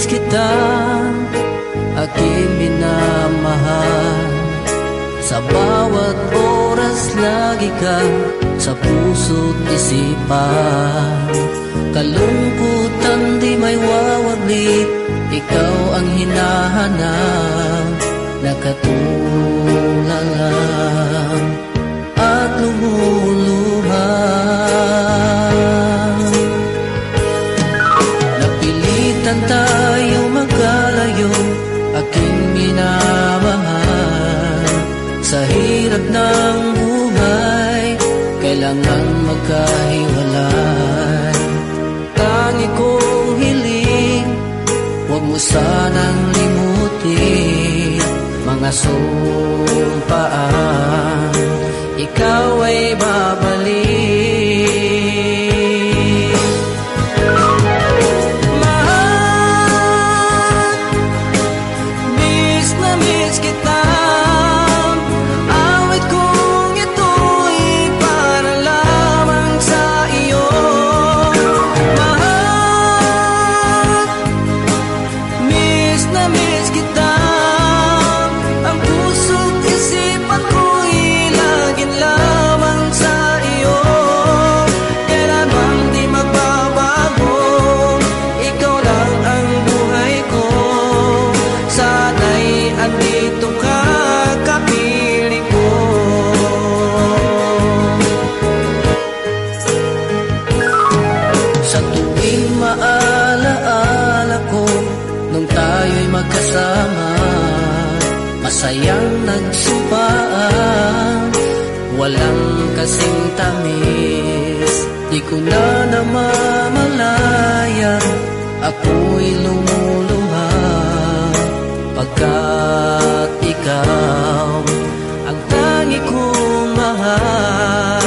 Nais kita aking minamahal. Sa bawat oras lagi ka sa puso't isipan. Kalungkutan di may wawaglit Ikaw ang hinahanap. Nakatulog Sa hirap ng buhay Kailangan magkahiwalay. Tangi kong hiling Huwag mo sanang limutin Mga sumpaan. Ikaw ay babalik Nung tayo'y magkasama. Masayang nagsumpaan Walang kasing tamis. Di ko na namamalaya Ako'y lumuluha. Pagkat ikaw Ang tangi kong mahal